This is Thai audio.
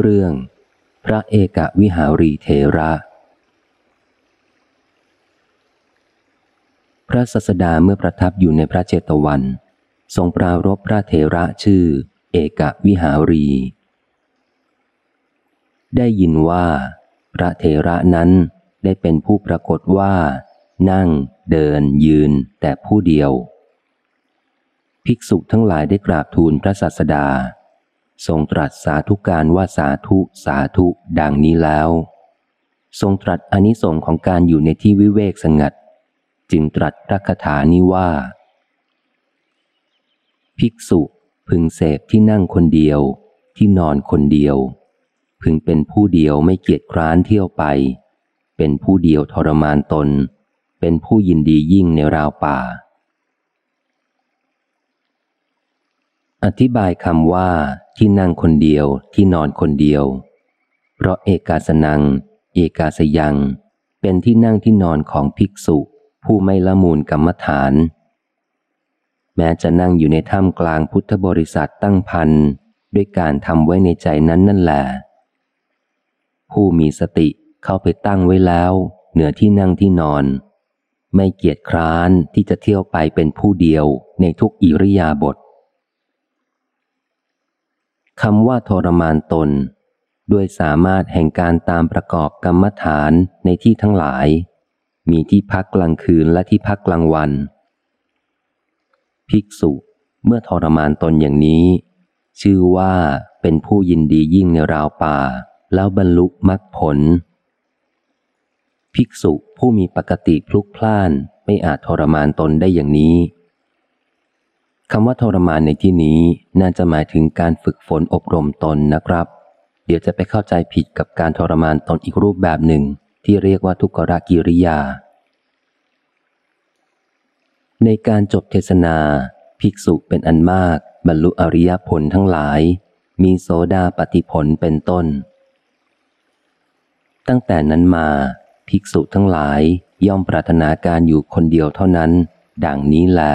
เรื่อง พระเอกวิหารีเทระ พระสัสดาเมื่อประทับอยู่ในพระเจตวัน ทรงปรารบพระเทระชื่อ เอกวิหารี ได้ยินว่า พระเทระนั้นได้เป็นผู้ปรากฏว่า นั่ง เดิน ยืน แต่ผู้เดียว ภิกษุทั้งหลายได้กราบทูลพระสัสดา ทรงตรัสสาธุการว่าสาธุสาธุดังนี้แล้ว ทรงตรัสอนิสงของการอยู่ในที่วิเวกสงัด จึงตรัสพระคถานี้ว่า ภิกษุพึงเสพที่นั่งคนเดียว ที่นอนคนเดียว พึงเป็นผู้เดียวไม่เกียจคร้านเที่ยวไป เป็นผู้เดียวทรมานตน เป็นผู้ยินดียิ่งในราวป่า อธิบายคำว่า ที่นั่งคนเดียวที่นอนคนเดียว เพราะเอกาสนัง เอกาสยัง เป็นที่นั่งที่นอนของภิกษุ ผู้ไม่ละมูลกรรมฐาน แม้จะนั่งอยู่ในถ้ำกลางพุทธบริษัทตั้งพันด้วยการทำไว้ในใจนั้นนั่นแหละผู้มีสติเข้าไปตั้งไว้แล้ว เหนือที่นั่งที่นอน ไม่เกียจคร้านที่จะเที่ยวไปเป็นผู้เดียวในทุกอิริยาบถ คำว่าทรมานตน ด้วยสามารถแห่งการตามประกอบกรรมฐานในที่ทั้งหลาย มีที่พักกลางคืนและที่พักกลางวัน ภิกษุเมื่อทรมานตนอย่างนี้ ชื่อว่าเป็นผู้ยินดียิ่งในราวป่า แล้วบรรลุมรรคผล ภิกษุผู้มีปกติพลุกพล่านไม่อาจทรมานตนได้อย่างนี้ คำว่าทรมานในที่นี้น่าจะหมายถึงการฝึกฝนอบรมตนนะครับ เดี๋ยวจะไปเข้าใจผิดกับการทรมานตนอีกรูปแบบหนึ่ง ที่เรียกว่าทุกขรกิริยา ในการจบเทศนา ภิกษุเป็นอันมาก บรรลุอริยผลทั้งหลาย มีโสดาปฏิผลเป็นต้น ตั้งแต่นั้นมา ภิกษุทั้งหลายย่อมปรารถนาการอยู่คนเดียวเท่านั้น ดังนี้แหละ